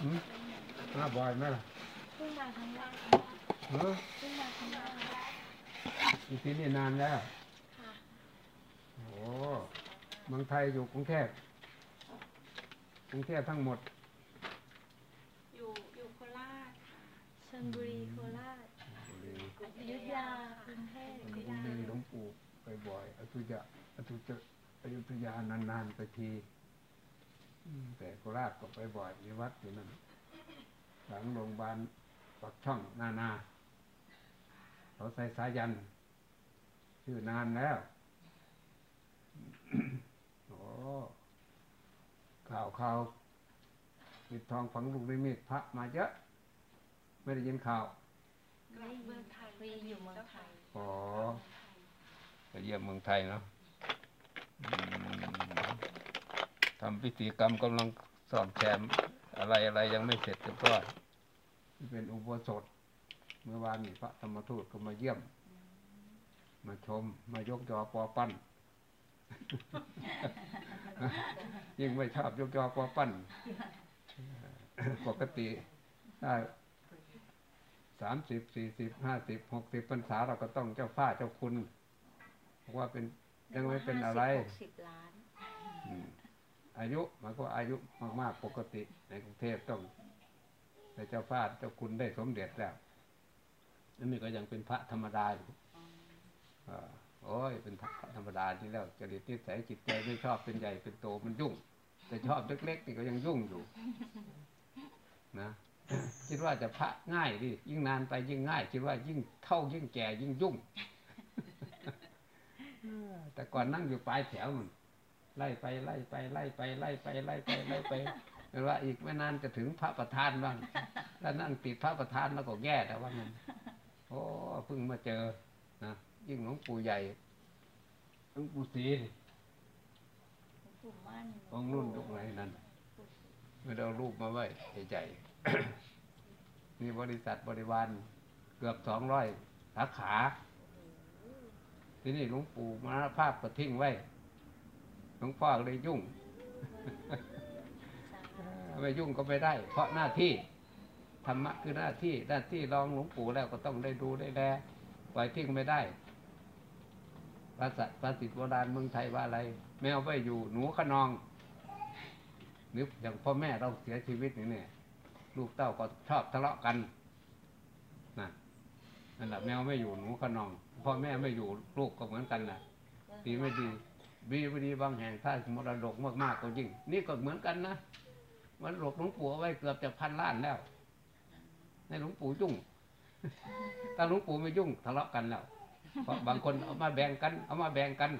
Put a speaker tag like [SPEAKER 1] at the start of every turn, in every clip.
[SPEAKER 1] หืมมาบ่อยไหมล่ะ
[SPEAKER 2] เพิ่งมาครั้งแรก
[SPEAKER 1] เออ
[SPEAKER 2] เพิ่งมาครั้งแรก
[SPEAKER 1] อยู่ที่นี่นานแล้ว
[SPEAKER 2] ค่ะ
[SPEAKER 1] โอ้เมืองไทยอยู่กรุงเทพกรุงเทพทั้งหมด
[SPEAKER 3] อยู่อยู่โคราชค่ะ
[SPEAKER 2] ชลบุรีโคราช
[SPEAKER 1] บุรี
[SPEAKER 2] อยุธยากรุงเทพ
[SPEAKER 1] บุรีหลวงปู่ไปบ่อยอยุธยาอยุธยาอยุธยานานๆไปทีอืม แต่โคราชก็ไปบ่อยมีวัดอยู่นั่นหลังโรงพยาบาลปักช่องนานาเขาใส่สายัน ชื่อนานแล้วโอ้ข่าวข่าวปิดทองฝังลูกนิมิตพระมาเยอะ ไม่ได้ยินข่าว
[SPEAKER 3] กลับเมืองไทย
[SPEAKER 2] ฟรีอยู่เมืองไทย
[SPEAKER 1] อ๋อไปเยี่ยมเมืองไทยเนาะอืม ทำพิธีกรรมกำลังสอบแซมอะไรอะไรยังไม่เสร็จเรียบร้อยที่เป็นอุโบสถ เมื่อวานนี้พระธรรมทูตก็มาเยี่ยม มาชม มายกยอปอปั้น ยิ่งไม่ชอบยกยอปอปั้น ปกติถ้าสามสิบสี่สิบห้าสิบหกสิบพรรษาเราก็ต้องเจ้าฟ้าเจ้าคุณบอกว่าเป็นยังไม่เป็นอะไร
[SPEAKER 2] หกสิบล้าน
[SPEAKER 1] อืม อายุมันก็อายุมากๆปกติ ในกรุงเทพต้องแต่เจ้าฟ้าเจ้าคุณได้สมเด็จแล้วนั่นนี่ก็ยังเป็นพระธรรมดาอยู่อ่าโอ้ยเป็นพระธรรมดาที่แล้วจริตนิสัยจิตใจไม่ชอบเป็นใหญ่เป็นโตมันยุ่ง แต่ชอบเล็กๆนี่ก็ยังยุ่งอยู่นะคิดว่าจะพระง่ายดิยิ่งนานไปยิ่งง่าย คิดว่ายิ่งเท่ายิ่งแก่ยิ่งยุ่ง แต่ก่อนนั่งอยู่ปลายแถวมัน ไล่ไปไล่ไปไล่ไปไล่ไปไล่ไปไล่ไปแปลว่าอีกไม่นานจะถึงพระประธานบ้างถ้านั่งติดพระประธานแล้วก็แย่แต่ว่ามันโอ้เพิ่งมาเจอนะยิ่งหลวงปู่ใหญ่หลวงปู่ศรี
[SPEAKER 2] หลวงปู่มั่น
[SPEAKER 1] องค์รุ่นยุคไหนนั่นไม่ได้เอารูปมาไว้ใหญ่ๆมีบริษัทบริวารเกือบสองร้อยสาขา ที่นี่หลวงปู่มรณภาพก็ทิ้งไว้ หลวงพ่อก็เลยยุ่ง ไม่ยุ่งก็ไม่ได้ เพราะหน้าที่ธรรมะคือหน้าที่หน้าที่รองหลวงปู่แล้วก็ต้องได้ดูได้แลปล่อยทิ้งไม่ได้ภาษาภาษิตโบราณเมืองไทยว่าอะไร แมวไปอยู่หนูขนองนึกอย่างพ่อแม่เราเสียชีวิตนี่เนี่ย ลูกเต้าก็ชอบทะเลาะกันนะนั่นแหละแมวไม่อยู่หนูขนอง พ่อแม่ไม่อยู่ลูกก็เหมือนกันนะดีไม่ดี ดีไม่ดีบางแห่งถ้ามรดกมากๆก็ยิ่ง นี่ก็เหมือนกันนะมันหลกหลวงปู่เอาไว้เกือบจะพันล้านแล้ว ในหลวงปู่ยุ่งถ้าหลวงปู่ไม่ยุ่งทะเลาะกันแล้วเพราะบางคนเอามาแบ่งกัน เอามาแบ่งกัน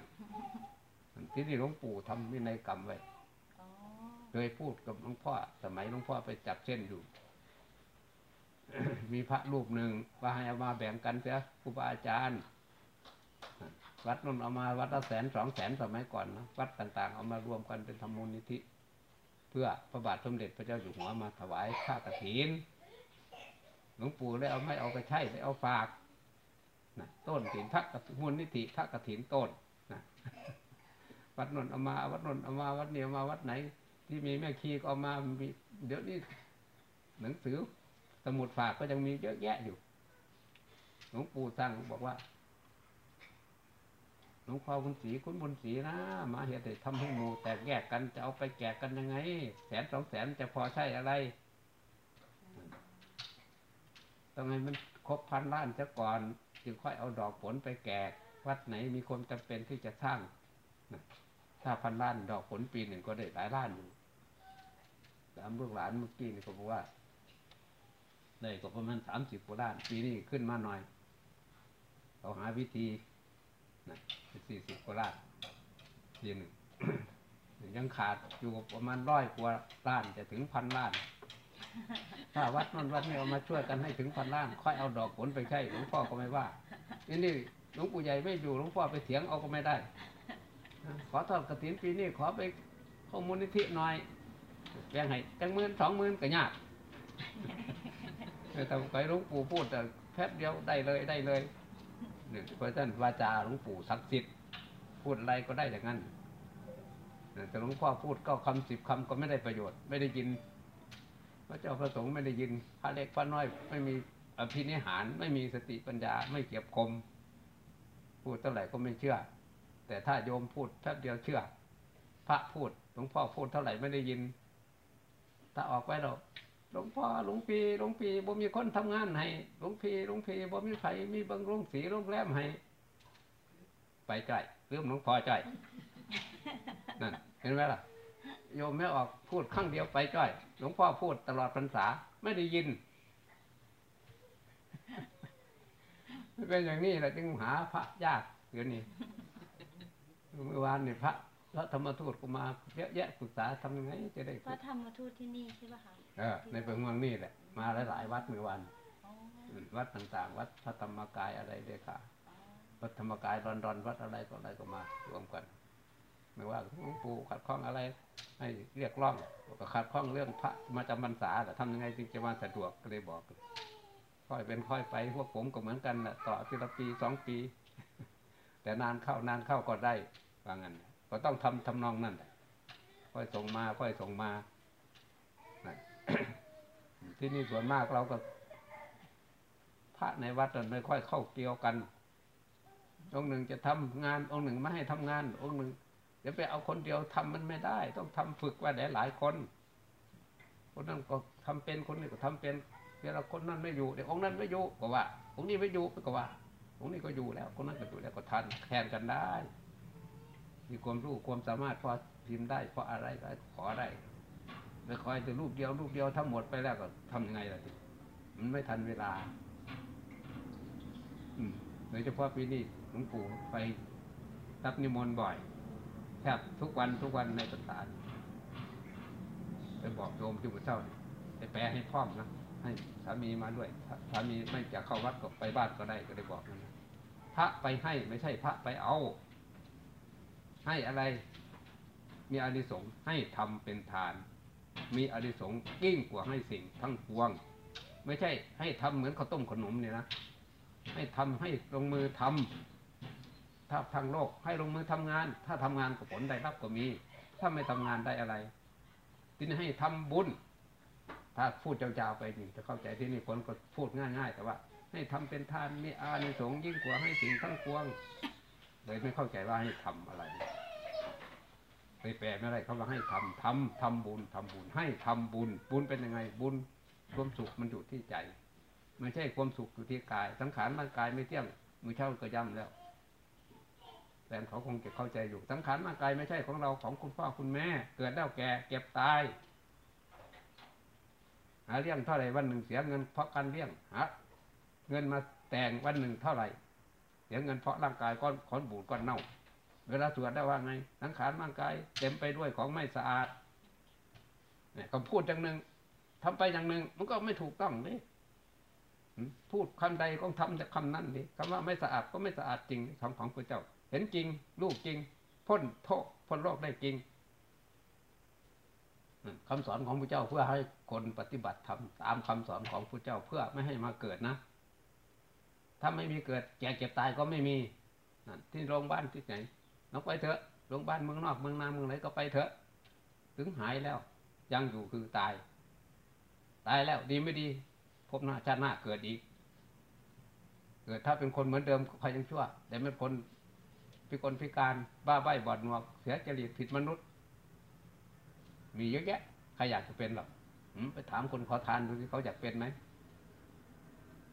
[SPEAKER 1] ที่นี่หลวงปู่ทำวินัยกรรมไว้เคยพูดกับหลวงพ่อ สมัยหลวงพ่อไปจับเส้นอยู่ มีพระรูปหนึ่งว่าให้เอามาแบ่งกันเสียครูบาอาจารย์ วัดนนเอามาวัดละแสนสองแสนสมัยก่อนนะวัดต่างๆ เอามารวมกันเป็นธรรมมูลนิธิ เพื่อพระบาทสมเด็จพระเจ้าอยู่หัวมาถวายข้ากฐินหลวงปู่ได้เอาไม่เอาไปใช้ได้เอาฝากนะต้นถินพระกฐินมูลนิธิพระกฐินต้นนะวัดนนเอามาวัดนนเอามาวัดเนียมาวัดไหน ที่มีแม่ชีก็เอามามีเดี๋ยวนี้หนังสือสมุดฝากก็ยังมีเยอะแยะอยู่ หลวงปู่สั่งบอกว่า ลวงพ่อคุณศรีคุณบุญศรีนะมาเหตุให้ทำให้หมูแตกแยกกันจะเอาไปแจกกันยังไง แสนสองแสนจะพอใช่อะไรต้องให้มันครบพันล้านซะก่อน จึงค่อยเอาดอกผลไปแจกวัดไหนมีคนจำเป็นที่จะสร้างถ้าพันล้านดอกผลปีหนึ่งก็ได้หลายล้านอยู่ตามลูกหลานเมื่อกี้นี่ก็บอกว่าได้ก็ประมาณสามสิบกว่าล้าน ปีนี้ขึ้นมาหน่อย เราหาวิธี นะสี่สิบกว่าล้านปีหนึ่งยังขาดอยู่ประมาณร้อยกว่าล้านจะถึงพันล้าน ถ้าวัดนนวัดนี้เอามาช่วยกันให้ถึงพันล้าน ค่อยเอาดอกผลไปใช้หลวงพ่อก็ไม่ว่านี่นี่หลวงปู่ใหญ่ไม่อยู่หลวงพ่อไปเถียงเอาก็ไม่ได้ ขอทอดกระถินปีนี้ขอไปข้อมูลนิธิหน่อยแบ่งให้จังหมื่นสองหมื่นก็ยากแต่ไปหลวงปู่พูดแต่แป๊บเดียวได้เลยได้เลย เนี่ยเพราะฉะนั้นวาจาหลวงปู่ศักดิ์สิทธิ์พูดอะไรก็ได้อย่างนั้นแต่หลวงพ่อพูดเก็คำสิบคำก็ไม่ได้ประโยชน์ ไม่ได้ยินพระเจ้าพระสงฆ์ไม่ได้ยินพระเล็กพระน้อย ไม่มีอภินิหาร ไม่มีสติปัญญาไม่เก็บคม พูดเท่าไหร่ก็ไม่เชื่อ แต่ถ้าโยมพูดแป๊บเดียวเชื่อ พระพูดหลวงพ่อพูดเท่าไหร่ไม่ได้ยิน ถ้าออกไปเรา หลวงพ่อหลวงปีหลวงปีบ่มีคนทำงานให้หลวงพี่หลวงพี่บ่มีไผมีบังโรงสีโรงแรมให้ไปจ่อยเรื่องหลวงพ่อจ่อยนั่นเห็นไหมล่ะโยมไม่ออกพูดครั้งเดียวไปจ้อยหลวงพ่อพูดตลอดพรรษาไม่ได้ยินเป็นอย่างนี้แหละจึงหาพระยากเดี๋ยวนี้เมื่อวานนี่พระพระธรรมทูตก็มาเยอะแยะปรึกษาทำยังไงจะได้
[SPEAKER 2] พระธรรมทูตที่นี่ใช่ปะคะ
[SPEAKER 1] เออในเมืองนี่แหละ มาหลายๆวัดเมื่อวานวัดต่างๆ วัดพระธรรมกายอะไรเด็กค่ะ
[SPEAKER 2] อ๋อ
[SPEAKER 1] วัดธรรมกายรอนๆวัดอะไรก็อะไรก็มารวมกันไม่ว่าหลวงปู่ขัดข้องอะไร ให้เรียกร้องก็ขัดข้องเรื่องพระมาจำพรรษาแต่ทำยังไงจึงจะมาสะดวกก็เลยบอกค่อยเป็นค่อยไปพวกผมก็เหมือนกันแหละต่อทีละปีสองปี แต่นานเข้านานเข้าก็ได้ว่างั้นก็ต้องทำทำนองนั่นแหละค่อยส่งมาค่อยส่งมา ที่นี่ส่วนมากเราก็ พระในวัดนั้นไม่ค่อยเข้าเกี่ยวกัน องค์หนึ่งจะทำงาน องค์หนึ่งไม่ให้ทำงาน องค์หนึ่งเดี๋ยวไปเอาคนเดียวทำมันไม่ได้ ต้องทำฝึกว่าหลายคนคนนั้นก็ทำเป็นคนนี้ก็ทำเป็นเวลาคนนั้นไม่อยู่เดี๋ยวองค์นั้นไม่อยู่ก็ว่าองค์นี้ไม่อยู่ก็ว่าองค์นี้ก็อยู่แล้วคนนั้นก็อยู่แล้วก็ทันแทนกันได้ มีความรู้ความสามารถพอพิมพ์ได้พราะอะไรก็ขอได้ ไม่คอยจะรูปเดียวรูปเดียวทั้งหมดไปแล้วก็ทำยังไงล่ะทีมันไม่ทันเวลาอืมโดยเฉพาะปีนี้หลวงปู่ไปรับนิมนต์บ่อยแทบทุกวันทุกวันในภาษาไปบอกโยมที่บุเจ้าไปแปลให้พร้อมนะให้สามีมาด้วยสามีไม่จะเข้าวัดก็ไปบ้านก็ได้ก็ได้บอกนั่นนะพระไปให้ไม่ใช่พระไปเอา ให้อะไร มีอานิสงส์ให้ทำเป็นทาน มีอานิสงยิ่งกว่าให้สิ่งทั้งปวง ไม่ใช่ให้ทำเหมือนข้าวต้มขนมเนี่ยนะ ให้ทำให้ลงมือทำถ้าทางโลกให้ลงมือทำงาน ถ้าทำงานก็ผลได้รับก็มี ถ้าไม่ทำงานได้อะไรที่นี่ให้ทำบุญ ถ้าพูดยาวๆไปนี่จะเข้าใจที่นี่คนก็พูดง่าย ๆ แต่ว่า ให้ทำเป็นทานมีอานิสงส์ยิ่งกว่าให้สิ่งทั้งปวงเลยไม่เข้าใจว่าให้ทำอะไร ไปแปลไม่ได้เขาว่าให้ทำทำทำบุญทำบุญ ให้ทำบุญ บุญเป็นยังไงบุญความสุขมันอยู่ที่ใจไม่ใช่ความสุขอยู่ที่กาย สังขารร่างกายไม่เที่ยงมือเช่าก็ย่ำแล้วแต่เขาคงจะเข้าใจอยู่ สังขารร่างกายไม่ใช่ของเราของคุณพ่อคุณแม่ เกิดแล้วแก่เก็บตายหาเลี้ยงเท่าไหร่วันหนึ่งเสียเงินเพราะการเลี้ยงหาเงินมาแต่งวันหนึ่งเท่าไหร่เสียเงินเพราะร่างกายก้อนขอนบูดก้อนเน่า เวลาสวดได้ว่าไงสังขารร่างกายเต็มไปด้วยของไม่สะอาดเนี่ยก็พูดอย่างหนึ่งทำไปอย่างหนึ่งมันก็ไม่ถูกต้องนี่พูดคำใดก็ทำจากคำนั้นดิคำว่าไม่สะอาดก็ไม่สะอาดจริงคำของพระเจ้า เห็นจริงลูกจริง พ้นโทษพ้นโรคได้จริงนั่นคำสอนของพระเจ้าเพื่อให้คนปฏิบัติทำตามคำสอนของพระเจ้าเพื่อไม่ให้มาเกิดนะ ถ้าไม่มีเกิดแก่เจ็บตายก็ไม่มีที่โรงพยาบาลที่ไหน น้องไปเถอะโรงพยาบาลเมืองนอกเมืองนาเมืองไหนก็ไปเถอะ ถึงหายแล้ว ยังอยู่คือตาย ตายแล้วดีไม่ดี พบหน้าชาติหน้าเกิดอีก เกิดถ้าเป็นคนเหมือนเดิมก็ยังชั่ว แต่ไม่พ้นพิกลพิการบ้าใบ้บอดหนวก เสียจริตผิดมนุษย์ มีเยอะแยะใครอยากจะเป็นหรอกไปถามคนขอทานดูสิเขาอยากเป็นไหม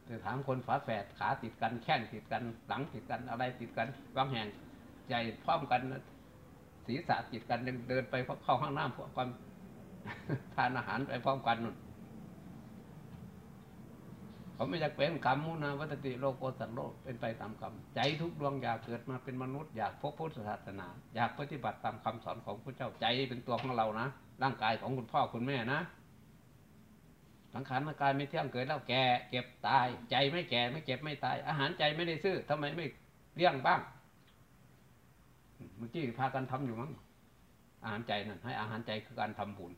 [SPEAKER 1] ไปถามคนฝาแฝดขาติดกันแข้งติดกัน หลังติดกันอะไรติดกันบางแห่ง ใจพร้อมกันศีรษะติดกันเดินไปเข้าห้องน้ำพวกกันทานอาหารไปพร้อมกันนู่นเขาไม่อยากเป็นกรรมมุนาวัตติโลกโกสัตว์โลกเป็นไปตามกรรมใจทุกดวงอยากเกิดมาเป็นมนุษย์อยากพบพุทธศาสนา อยากปฏิบัติตามคำสอนของพระเจ้าใจเป็นตัวของเรานะร่างกายของคุณพ่อคุณแม่นะสังขารร่างกายไม่เที่ยงเกิดแล้วแก่เก็บตาย ใจไม่แก่ไม่เก็บไม่ตาย อาหารใจไม่ได้ซื้อทำไมไม่เลี้ยงบ้าง เมื่อกี้พากันทำอยู่มั้งอาหารใจนั่นให้อาหารใจคือการทำบุญ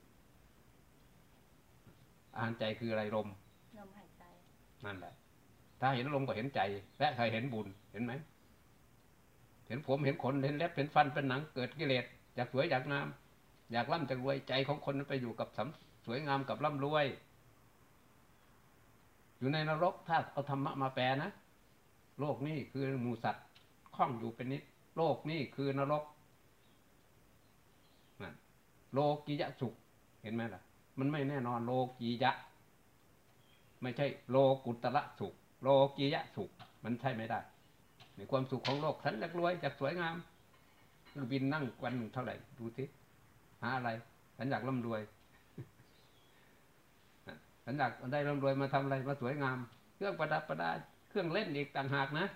[SPEAKER 1] อาหารใจคืออะไรลม
[SPEAKER 2] ลมหายใจ
[SPEAKER 1] นั่นแหละ ถ้าเห็นลมก็เห็นใจ และใครเห็นบุญเห็นไหมเห็นผมเห็นขนเห็นเล็บเห็นฟันเป็นหนังเกิดกิเลสอยากสวยอยากงาม อยากร่ำอยากรวยใจของคนนั้นไปอยู่กับสำสวยงามกับร่ำรวย อยู่ในนรกถ้าเอาธรรมะมาแปลนะโลกนี้คือหมูสัตว์ข้องอยู่เป็นนิด โลกนี้คือนรกนั่นโลกิยะสุข เห็นไหมล่ะ มันไม่แน่นอนโลกียะ ไม่ใช่โลกุตระสุข โลกียะสุข มันใช่ไม่ได้ ในความสุขของโลกฉันอยากรวยอยากสวยงามบินนั่งวันหนึ่งเท่าไหร่ ดูสิหาอะไรฉันอยากร่ำรวยฉันอยากได้ร่ำรวยมาทำอะไรมาสวยงาม เครื่องประดับประดา เครื่องเล่นอีกต่างหากนะ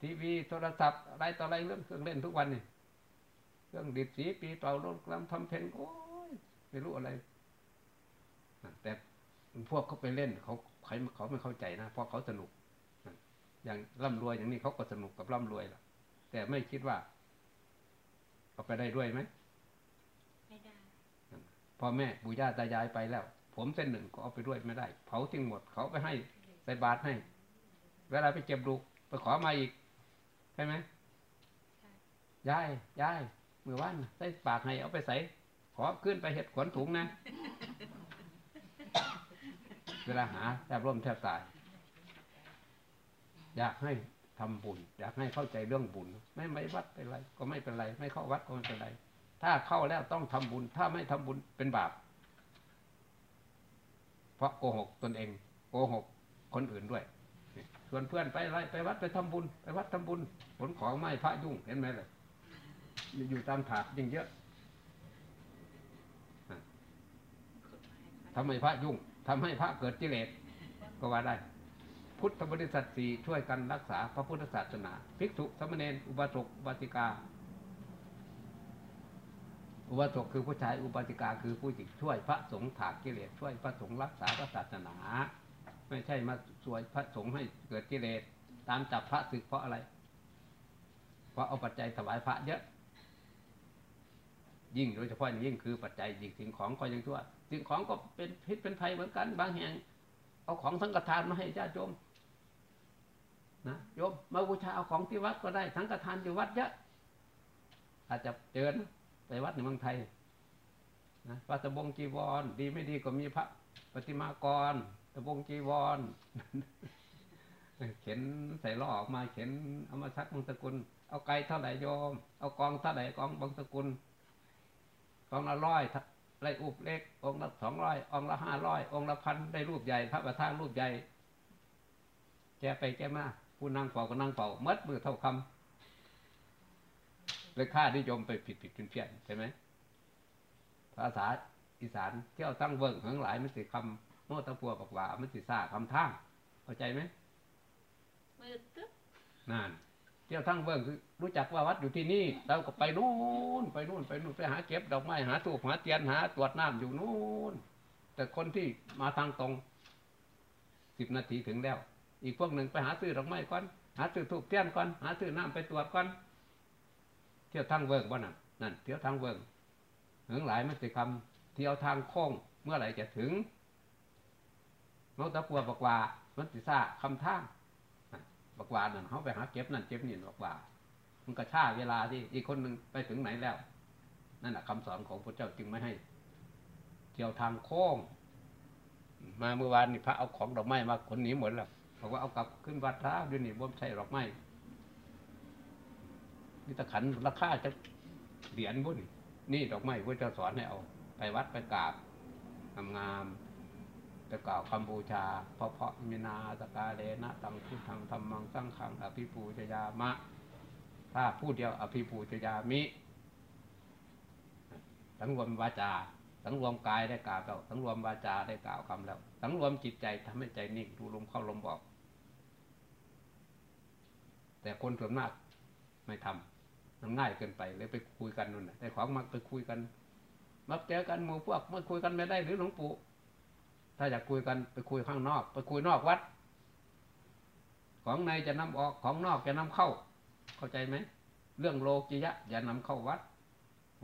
[SPEAKER 1] ทีวีโทรศัพท์อะไรต่ออะไรเรื่องเครื่องเล่นทุกวันนี่เครื่องดิดสีปีเป่าลดกลำทำเพลงโอ้ยไม่รู้อะไรแต่พวกเขาไปเล่นเขาใครเขาไม่เข้าใจนะเพราะเขาสนุกอย่างร่ำรวยอย่างนี้เขาก็สนุกกับร่ำรวยล่ะ แต่ไม่คิดว่าเอาไปได้ด้วยไหม
[SPEAKER 3] ไม่ได้
[SPEAKER 1] พ่อแม่ปู่ย่าตายายไปแล้ว ผมเส้นหนึ่งก็เอาไปด้วยไม่ได้ เผาทิ้งหมดเขาไปให้ใส่บาตรให้ เวลาไปเก็บดูกไปขอมาอีก ใช่ไหม
[SPEAKER 3] ใช่
[SPEAKER 1] ยายยายมือว่านใส่ปากให้เอาไปใส่ขอขึ้นไปเห็ดขนถุงนะ เวลาหาแทบร่มแทบตาย อยากให้ทำบุญ อยากให้เข้าใจเรื่องบุญ ไม่ไม่วัดเป็นไร ก็ไม่เป็นไร ไม่เข้าวัดก็ไม่เป็นไร ถ้าเข้าแล้วต้องทำบุญ ถ้าไม่ทำบุญเป็นบาป เพราะโกหกตนเอง โกหกคนอื่นด้วย ชวนเพื่อนไปอะไรไปวัดไปทำบุญ ไปวัดทำบุญผลของไม่พระยุ่งเห็นไหมเลยอยู่ตามถาดยิ่งเยอะทำให้พระยุ่งทำให้พระเกิดกิเลสก็ว่าได้ พุทธบริษัทสี่ช่วยกันรักษาพระพุทธศาสนาภิกษุสามเณรอุบาสกอุบาสิกา อุบาสกคือผู้ชายอุบาสิกาคือผู้หญิงช่วยพระสงฆ์ถากกิเลสช่วยพระสงฆ์รักษาพระศาสนา ไม่ใช่มาช่วยพระสงฆ์ให้เกิดกิเลสตามจับพระศึกเพราะอะไร เพราะเอาปัจจัยถวายพระเยอะ ยิ่งโดยเฉพาะยิ่งคือปัจจัยยิ่งสิ่งของก็ยังชั่วสิ่งของก็เป็นพิษเป็นภัยเหมือนกัน บางแห่ง เอาของสังฆทานมาให้ญาติโยมนะโยมมาบูชาเอาของที่วัดก็ได้สังฆทานอยู่วัดเยอะอาจจะเจอนะไปวัดในเมืองไทยนะพระตะบงจีวร ดีไม่ดีก็มีพระปฏิมากร บงจีวรเข็นใส่ล้อออกมาเข็นเอามาซักบางสกุล เอาไก่เท่าไหร่โยม เอากองเท่าไหร่กองบางสกุลกองละร้อยไรอุบเล็ก องละสองร้อยองละห้าร้อยองละพันได้รูปใหญ่ พระประธานรูปใหญ่ แกไปแกมาผู้นั่งเฝ้าก็นั่งเฝ้ามัดมือเท่าคำเลยค่านิยมไปผิดผิดเพี้ยนใช่ไหมภาษาอีสานเที่ยวตั้งเบิ่งทั้งหลายมันสิคำ โน้ตะพัวบอกว่ามันสิซ่าคำท่างเข้าใจไหม
[SPEAKER 3] มืดตึ๊บ
[SPEAKER 1] นั่นเที่ยวทั้งเบิ่งคือรู้จักว่าวัดอยู่ที่นี่เราก็ไปนู่นไปนู่นไปนู่นไปหาเก็บดอกไม้หาถูกหาเทียนหาตรวจน้ำอยู่นู่นแต่คนที่มาทางตรงสิบนาทีถึงแล้ว อีกพวกหนึ่งไปหาซื้อดอกไม้ก่อนหาซื้อถูกเทียนก่อนหาซื้อน้ำไปตรวจก่อนเที่ยวทางเบิ่งบ่นั่นนั่นเที่ยวทางเบิ่งถึงหลายมันสิคำเที่ยวทางโค้งเมื่อไหร่จะถึง โนตะปัวบอกว่ามันสิซ่าคำท่าบักว่านั่นเขาไปหาเก็บนั่นเก็บนี่บักว่า มันก็ช้าเวลาที่อีกคนหนึ่งไปถึงไหนแล้ว นั่นแหะคำสอนของพระเจ้าจึงไม่ให้เที่ยวทางโค้งมาเมื่อวานนี่พระเอาของดอกไม้มาคนนีหมดแล้วบอกว่าเอากลับขึ้นวัดท้าด้วยนี่บ่ใช่ดอกไม้นี่ตะขันราคาจะเหรียญบุญนี่ดอกไม้พระเจ้าสอนให้เอา ไปวัดไปกราบงามๆ จะกล่าวคำบูชาเพราะเพราะมินาสกาเลนะตังพุทธังธรรมังสังขังอภิปูชยามะ ถ้าพูดเดียวอภิปูชยามิสังรวมวาจาสังรวมกายได้กล่าวแล้วสังรวมวาจาได้กล่าวคำแล้วสังรวมจิตใจทำให้ใจนิ่งดูลมเข้าลมออก แต่คนส่วนมากไม่ทำมันง่ายเกินไปเลยไปคุยกันนู่นน่ของมักไปคุยกันมาเจอกันหมู่พวกมาคุยกันไม่ได้หรือหลวงปู่ ถ้าอยากคุยกันไปคุยข้างนอก ไปคุยนอกวัด ของในจะนำออกของนอกจะนำเข้า เข้าใจไหมเรื่องโลกิยะอย่านำเข้าวัด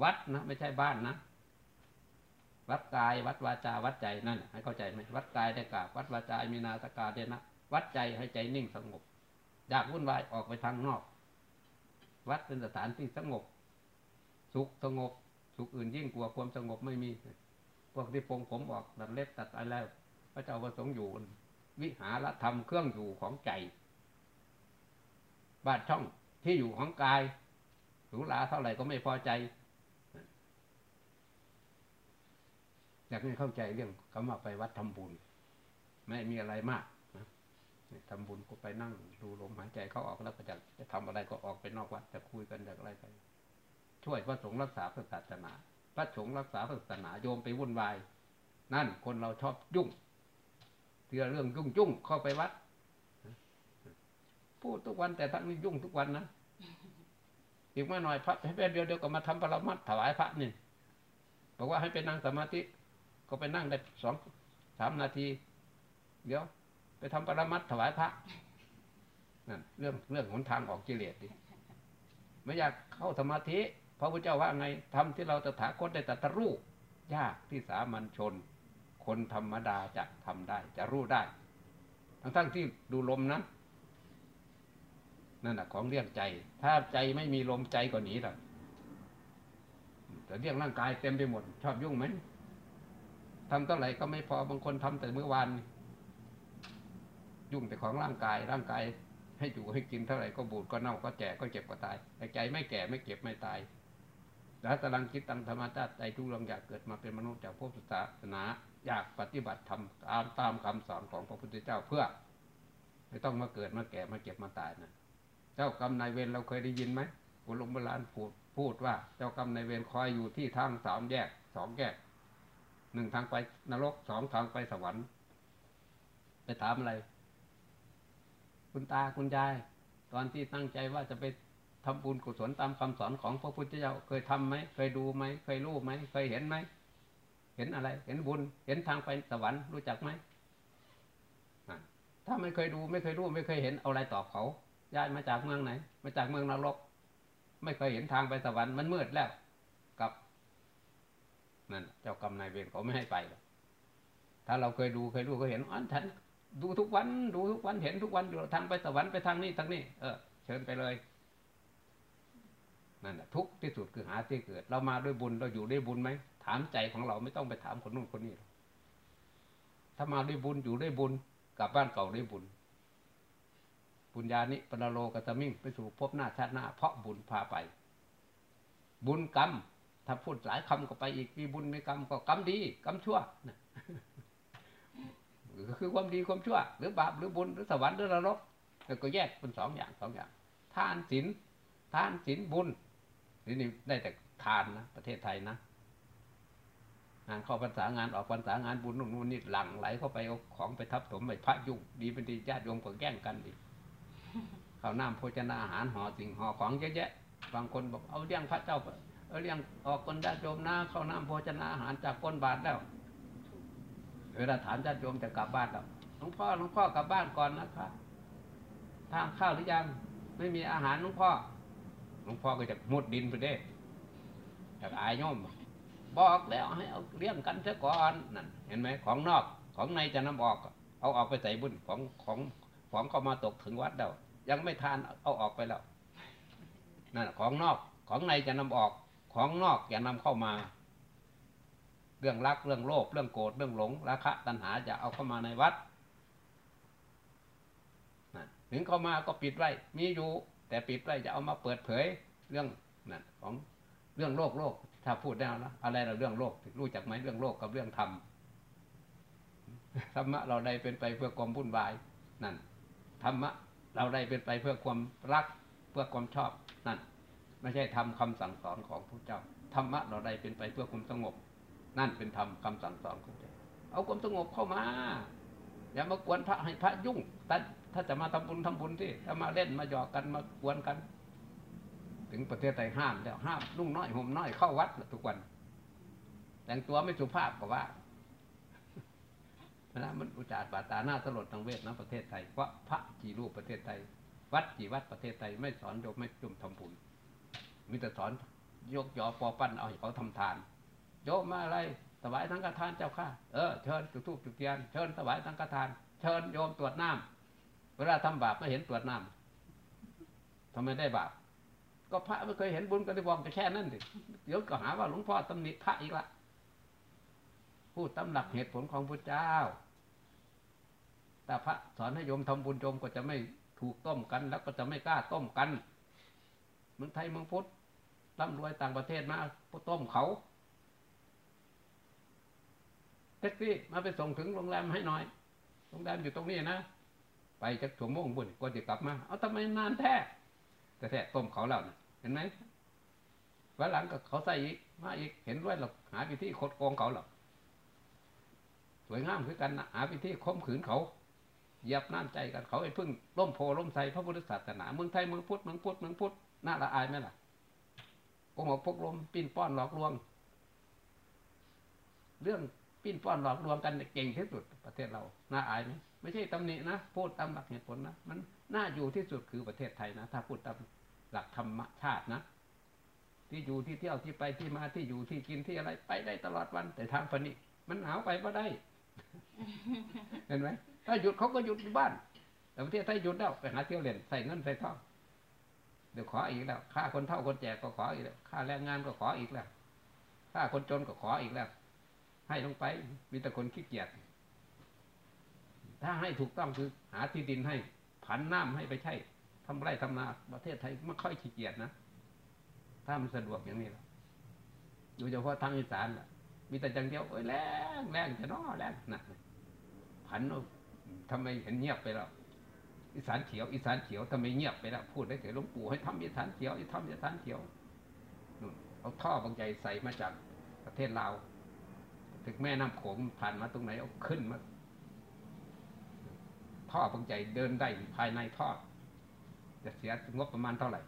[SPEAKER 1] วัดนะ ไม่ใช่บ้านนะวัดกายวัดวาจาวัดใจนั่นให้เข้าใจไหมวัดกายได้กาบวัดวาจามีนาสกาเดนะวัดใจให้ใจนิ่งสงบอยากวุ่นวายออกไปทางนอก วัดเป็นสถานที่สงบ สุขสงบ สุขอื่นยิ่งกว่าความสงบไม่มี พวกที่ปรงผมออกตัดเล็บตัดอะไรแล้วพระเจ้าประสงค์อยู่ วิหารธรรมเครื่องอยู่ของใจบาดช่องที่อยู่ของกายหรูหราเท่าไหร่ก็ไม่พอใจอยากให้เข้าใจเรื่องคำว่าไปวัดทำบุญ ไม่มีอะไรมากนะทำบุญก็ไปนั่ง ดูลมหายใจเข้าออกแล้วก็จะจะทำอะไรก็ออกไปนอกวัดจะคุยกันจะอะไรกันช่วยพระสงฆ์รักษาพระศาสนา พระสงฆ์รักษาศาสนาโยมไปวุ่นวาย นั่นคนเราชอบยุ่งเรื่องเรื่องยุ่งยุ่งเข้าไปวัดพูดทุกวันแต่ทั้งนี้ยุ่งทุกวันนะอีกม่หน่อยพระให้เป็นเดียวเดียวก็มาทำปรมัตถ์ถวายพระนี่บอกว่าให้ไปนั่งสมาธิก็ไปนั่งได้สองสามนาที เดี๋ยว ไปทำปรมัตถ์ถวายพระนั่นเรื่องเรื่องหนทางออกกิเลสดิไม่อยากเข้าสมาธิ พระพุทธเจ้าว่าไงทำที่เราตถาคตได้ตรัสรู้ยากที่สามัญชน คนธรรมดาจะทำได้ จะรู้ได้ ทั้งทั้งๆที่ดูลมนะนั่นแหะของเรื่องใจ ถ้าใจไม่มีลมใจก็หนีละแต่เรื่องร่างกายเต็มไปหมด ชอบยุ่งไหมทำเท่าไหร่ก็ไม่พอบางคนทำแต่เมื่อวานยุ่งแต่ของร่างกายร่างกายให้อยู่ให้กินเท่าไหร่ก็บูดก็เน่าก็แก่ก็เจ็บก็ตายแต่ใจไม่แก่ไม่เก็บไม่ตาย แล้วกำลังคิดตังธรรมชาติใจทุกเรื่องอยากเกิดมาเป็นมนุษย์จากภพศาสนา อยากปฏิบัติธรรมตามตามคำสอนของพระพุทธเจ้าเพื่อ ไม่ต้องมาเกิดมาแก่มาเจ็บมาตายนะเจ้ากรรมนายเวรเราเคยได้ยินไหมกุณลงโบราณพูดพูดว่า เจ้ากรรมนายเวรคอยอยู่ที่ทางสามแยกสองแยกหนึ่งทางไปนรกสองทางไปสวรรค์ ไปถามอะไร คุณตาคุณยาย ตอนที่ตั้งใจว่าจะไป ทำบุญกุศลตามคำสอนของพระพุทธเจ้าเคยทำไหมเคยดูไหมเคยรู้ไหมเคยเห็นไหมเห็นอะไร เห็นบุญ เห็นทางไปสวรรค์รู้จักไหมถ้าไม่เคยดูไม่เคยรู้ไม่เคยเห็นเอาอะไรตอบเขาย้ายมาจากเมืองไหน มาจากเมืองนรก ไม่เคยเห็นทางไปสวรรค์มันมืดแล้วกับนั่นเจ้ากรรมนายเวรเขาไม่ให้ไปหรอกถ้าเราเคยดูเคยรู้เคยเห็นอันฉันดูทุกวัน ดูทุกวันเห็นทุกวันอยู่ทางไปสวรรค์ไปทางนี้ทางนี้ เออเชิญไปเลย นั่นแหละทุกที่สุดคือหาที่เกิด เรามาด้วยบุญเราอยู่ด้วยบุญไหมถามใจของเราไม่ต้องไปถามคนนู้นคนนี้หรอกถ้ามาด้วยบุญอยู่ด้วยบุญกลับบ้านเก่าด้วยบุญบุญญาณิปนโลกัตมิ่งไปสู่ภพหน้าชาติหน้า เพราะบุญพาไป บุญกรรม ถ้าพูดหลายคำก็ไปอีกมีบุญมีกรรมก็กรรมดีกรรมชั่วนะก็คือความดีความชั่ว หรือบาปหรือบุญหรือสวรรค์หรือนรกแล้วก็แยกเป็นสองอย่างสองอย่าง ทานศีลทานศีลบุญ นี่ได้แต่ทานนะประเทศไทยนะงานเข้าพรรษางานออกพรรษางานบุญนู่นนู่นนี่หลั่งไหลเข้าไปเอาของไปทับถมไปพระยุ่งดีเป็นดีญาติโยมก็แย่งกันอีกข้าวน้ำโภชนาอาหารห่อสิ่งห่อของเยอะแยะบางคนบอกเอาเลี้ยงพระเจ้าเอาเลี้ยงออกคนญาติโยมนะข้าวน้ำโภชนาอาหารจากก้นบาทแล้ว เวลาถามญาติโยมจะกลับบ้านแล้วหลวงพ่อหลวงพ่อกลับบ้านก่อนนะครับทานข้าวหรือยัง ไม่มีอาหารหลวงพ่อ หลวงพ่อก็จะมุดดินไปเด้จากอายโยมบอกแล้วให้เอาเลี้ยงกันเสียก่อนนั่นเห็นไหมของนอกของในจะนำออกเอาออกไปใส่บุญของของของเข้ามาตกถึงวัดแล้วยังไม่ทานเอาออกไปแล้วนั่นของนอกของในจะนำออกของนอกอย่านำเข้ามา เรื่องรักเรื่องโลภเรื่องโกรธเรื่องหลงราคะตัณหาจะเอาเข้ามาในวัดนั่นถึงเข้ามาก็ปิดไว้มีอยู่ แต่ปิดไว้จะเอามาเปิดเผยเรื่องนั่นของเรื่องโลกโลก ถ้าพูดได้แล้วอะไรเราเรื่องโลกรู้จักไหมเรื่องโลกกับเรื่องธรรมธรรมะเราได้เป็นไปเพื่อความวุ่นวายนั่นธรรมะเราได้เป็นไปเพื่อความรักเพื่อความชอบนั่นไม่ใช่ทำคำสั่งสอนของพระเจ้าธรรมะเราได้เป็นไปเพื่อความสงบ นั่นเป็นธรรมคำสั่งสอนของพระเจ้าเอาความสงบเข้ามาอย่ามากวนพระให้พระยุ่งแต่ ถ้าจะมาทำบุญทำบุญที่ถ้ามาเล่นมาหยอกกันมากวนกัน ถึงประเทศไทยห้ามแล้วห้ามนุ่งน้อยห่มน้อยเข้าวัดทุกวัน แต่งตัวไม่สุภาพก็ว่านะมันอุจารบาตาหน้าสลดทางเวทนะประเทศไทยเพราะพระกี่รูปประเทศไทย วัดกี่วัดประเทศไทยไม่สอนโยมไม่จุ่มทำบุญมีแต่สอนยกยอปอปั้นเอาห้เขาทำทานโยมมาอะไรถวายทั้งกระทานเจ้าข้าเออเชิญจุดทูบจุดเทียนเชิญถวายทั้งกระทาน เชิญโยมตรวจน้ำ เวลาทำบาปไม่เห็นตรวจน้ำทำไมได้บาป ก็พระไม่เคยเห็นบุญก็ได้บอกแต่แค่นั้นสิเดี๋ยวก็หาว่าหลวงพ่อตำหนิพระอีกละพูดตำหลักเหตุผลของพระเจ้าถ้าพระสอนให้โยมทำบุญโยมก็จะไม่ถูกต้มกัน แล้วก็จะไม่กล้าต้มกันเมืองไทยเมืองพุทธร่ำรวยต่างประเทศมาต้มเขาแท็กซี่มาไปส่งถึงโรงแรมให้หน่อย โรงแรมอยู่ตรงนี้นะ ไปจากชั่วโมงบุญก็จะกลับมา เอาทำไมนานแท้แต่แท้ต้มเขาแล้วนะเห็นไหมวันหลังก็เขาใส่อีกมาอีกเห็นด้วยหรอกหาวิธีคดโกงเขาหรอกสวยงามคือกันนะหาวิธีข่มขืนเขาเหยียบน้ำใจกันเขาไอ้พึ่งล้มโพล้มใส่พระพุทธศาสนาเมืองไทยเมืองพุทธเมืองพุทธเมืองพุทธน่าละอายไหมล่ะโกหกพกลมปิ้นป้อนหลอกลวง เรื่องปิ้นป้อนหลอกลวงกันเก่งที่สุดประเทศเราน่าอายไหม ไม่ใช่ตำหนินะพูดตามหลักเหตุผลนะมันน่าอยู่ที่สุดคือประเทศไทยนะ ถ้าพูดตามหลักธรรมชาตินะ ที่อยู่ที่เที่ยวที่ไปที่มาที่อยู่ที่กินที่อะไรไปได้ตลอดวัน แต่ทางปณิมันหนาวไปก็ได้ เห็นไหมถ้าหยุดเขาก็หยุดบ้าน แต่ประเทศไทยหยุดแล้วไปหาเที่ยวเล่นใส่เงินใส่ทองเดี๋ยวขออีกแล้วค่าคนเท่าคนแจกก็ขออีกแล้วค่าแรงงานก็ขออีกแล้วค่าคนจนก็ขออีกแล้ว ให้ลงไปมีแต่คนขี้เกียจ ถ้าให้ถูกต้องคือหาที่ดินให้ผันน้ำให้ไปใช้ทำไร่ทำนาประเทศไทยไม่ค่อยขี้เกียจนะ ถ้ามันสะดวกอย่างนี้ละโดยเฉพาะทางอีสานล่ะ มีแต่จังเดียวโอ้ยแรงแรงจะน้อแรงนะผันเอาทำไมเห็นเงียบไปแล้วอีสานเขียวอีสานเขียวทำไมเงียบไปแล้วพูดได้แต่หลวงปู่ให้ทำอีสานเขียวให้ทำอีสานเขียวนู่นเอาท่อบางใจใส่มาจากประเทศลาวถึงแม่น้ำโขงผ่านมาตรงไหนเอาขึ้นมา ท่อบางใจเดินได้ภายในท่อ จะเสียงบประมาณเท่าไหร่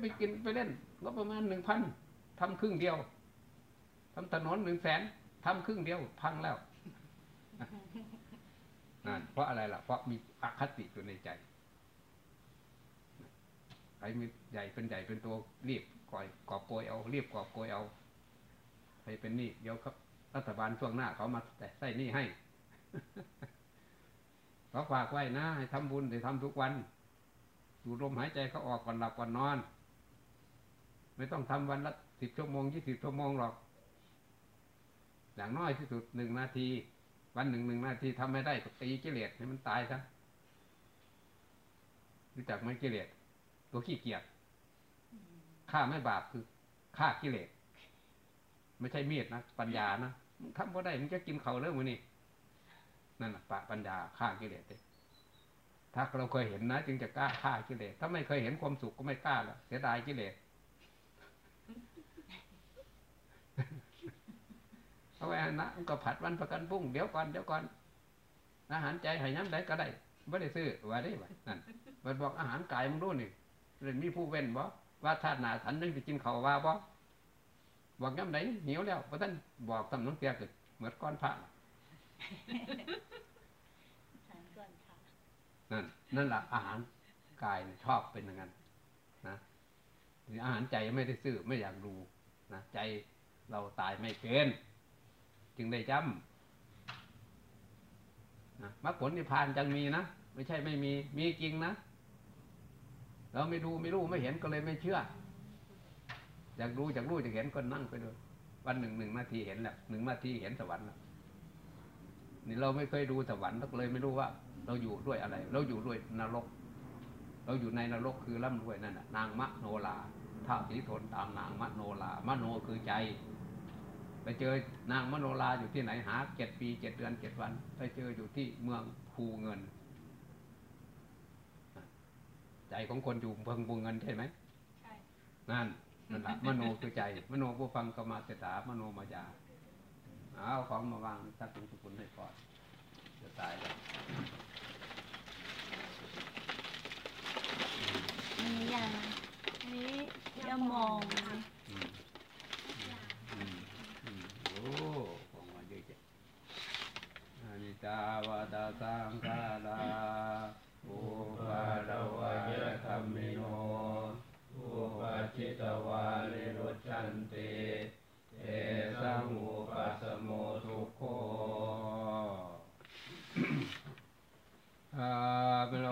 [SPEAKER 1] ไปกินไปเล่นงบประมาณหนึ่งพันทำครึ่งเดียวทำถนนหนึ่งแสนทำครึ่งเดียวพังแล้วนั่นเพราะอะไรล่ะ เพราะมีอคติอยู่ในใจใครมีใหญ่เป็นใหญ่เป็นตัวรีบก่อยกอบโกยเอา รีบกอบโกยเอาใครเป็นนี้เดี๋ยวครับ รัฐบาลช่วงหน้าเขามาแต่ใส่หนี้ให้ เขาฝากไว้นะให้ทำบุญให้ทำทุกวันดูลมหายใจเขาออกก่อนหลับก่อนนอน ไม่ต้องทำวันละสิบชั่วโมงยี่สิบชั่วโมงหรอก อย่างน้อยที่สุดหนึ่งนาที วันหนึ่งหนึ่งนาทีทำไม่ได้ก็ตีกิเลสให้มันตายซะรู้จักไหมกิเลสตัวขี้เกียจฆ่าไม่บาปคือฆ่ากิเลสไม่ใช่มีดนะปัญญานะทำก็ได้มึงจะกินเขาเรื่องมือนี่ นั่นแหละปะปัญญาฆ่ากิเลสเด้ถ้าเราเคยเห็นนะ จึงจะกล้าฆ่ากิเลสถ้าไม่เคยเห็นความสุขก็ไม่กล้าละเสียดายกิเลสเอาไว้นะมันก็ผัดวันประกันพรุ่งเดี๋ยวก่อนเดี๋ยวก่อนอาหารใจห้ย้ำได้ก็ได้ไม่ได้ซื้อว่าได้ไหมนั่นมันบอกอาหารกายมึงรู้นี่เรื่องมีผู้เว้นบ่ว่าธาตุหนาสันนึงจะกินเขาว่าบ่บอกย้ำไหนหิวแล้วเพราะท่านบอกตำน้องเตียกเหมือนก้อนพระ
[SPEAKER 2] ฉันก่อนค่ะ
[SPEAKER 1] นั่นนั่นแหละอาหารกายชอบเป็นอย่างนั้นนะหรืออาหารใจไม่ได้ซื้อไม่อยากดูนะใจเราตายไม่เป็นจึงได้จำนะมรรคผลนิพพานจังมีนะไม่ใช่ไม่มีมีจริงนะเราไม่ดูไม่รู้ไม่เห็นก็เลยไม่เชื่อ อยากดูอยากรู้อยากเห็นก็นั่งไปดูวันหนึ่งหนึ่งนาทีเห็นแล้วหนึ่งนาทีเห็นสวรรค์แล้วนี่เราไม่เคยดูสวรรค์เราก็เลยไม่รู้ว่า เราอยู่ด้วยอะไร เราอยู่ด้วยนรก เราอยู่ในนรกคือร่ำรวยนั่นน่ะนางมะโนลาท้าวสีทนตามนางมะโนลามโนคือใจ ไปเจอนางมโนลาอยู่ที่ไหนหาเจ็ดปีเจ็ดเดือนเจ็ดวัน ไปเจออยู่ที่เมืองภูเงิน ใจของคนอยู่เมืองภูเงินใช่ไหม
[SPEAKER 3] ใช่
[SPEAKER 1] นั่นนั่นแหละมโนคือใจ มโนผู้ฟังก็มาเสตามโนมายาเอาของมาวางสักสุกุลให้ก่อนจะตายแล้ว
[SPEAKER 2] นนี้ยังอันนี้ยามอง
[SPEAKER 1] โอ้ของมาเยอะแยะอานิจาวาตาสังขาราอุปาทวายะธรรมิโนอุปาชิตวานิโรชันติเอสังอุปัสสโมทุโขอาโล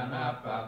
[SPEAKER 1] I'm Anapa. Uh,